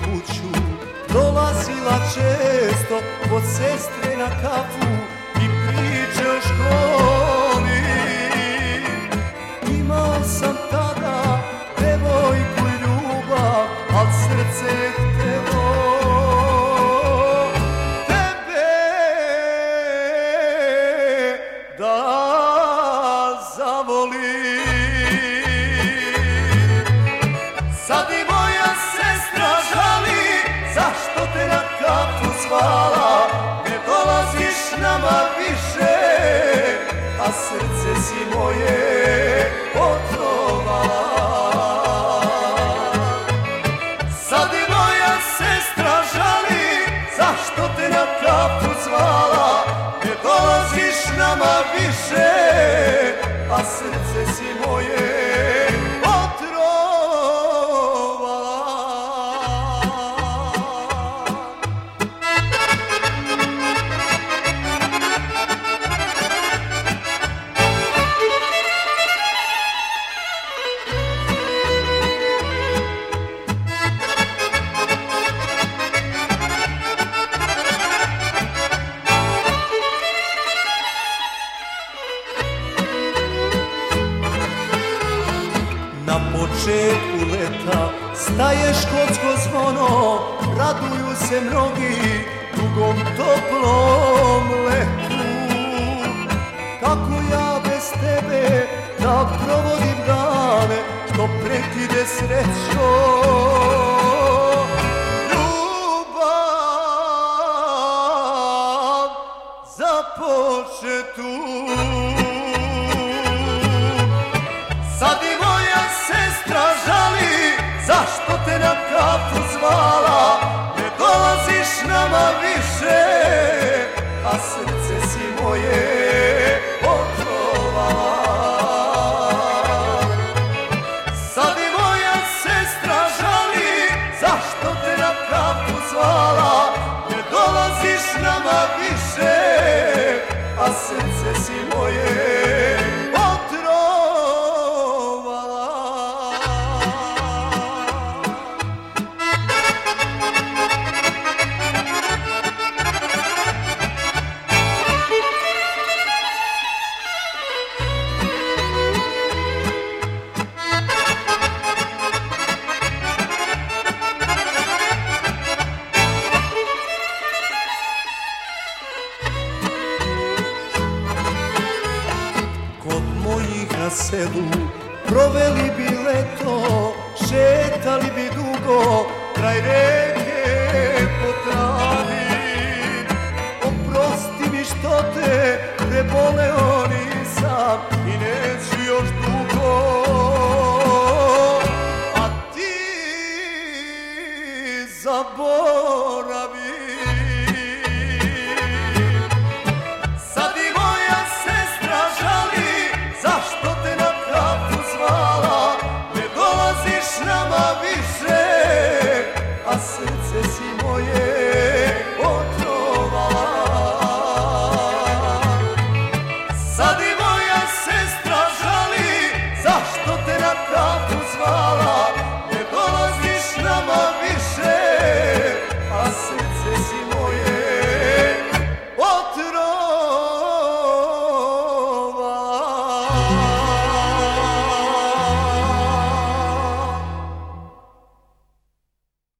kuću. Dolazila često kod sestre na kafu I priče o školu zvala Ne dolaziš nama više A srce si moje otrovala Sad i moja sestra žali Zašto te na kafu zvala? Ne dolaziš nama više A srce si moje Na početku leta staje škotsko zvono, raduju se mnogi dugom toplom letu. Kako ja bez tebe da provodim dane, što prekide srećo? Ljubav započetu. Srce si moje otrovala Sad i moja sestra žali Zašto te na kafu zvala? Ne dolaziš nama više A srce si moje selu proveli bi leto, šetali bi dugo kraj reke po travi. Oprosti mi što te preboleo nisam i neću dolaziš nama više A srce si moje otrovala Sad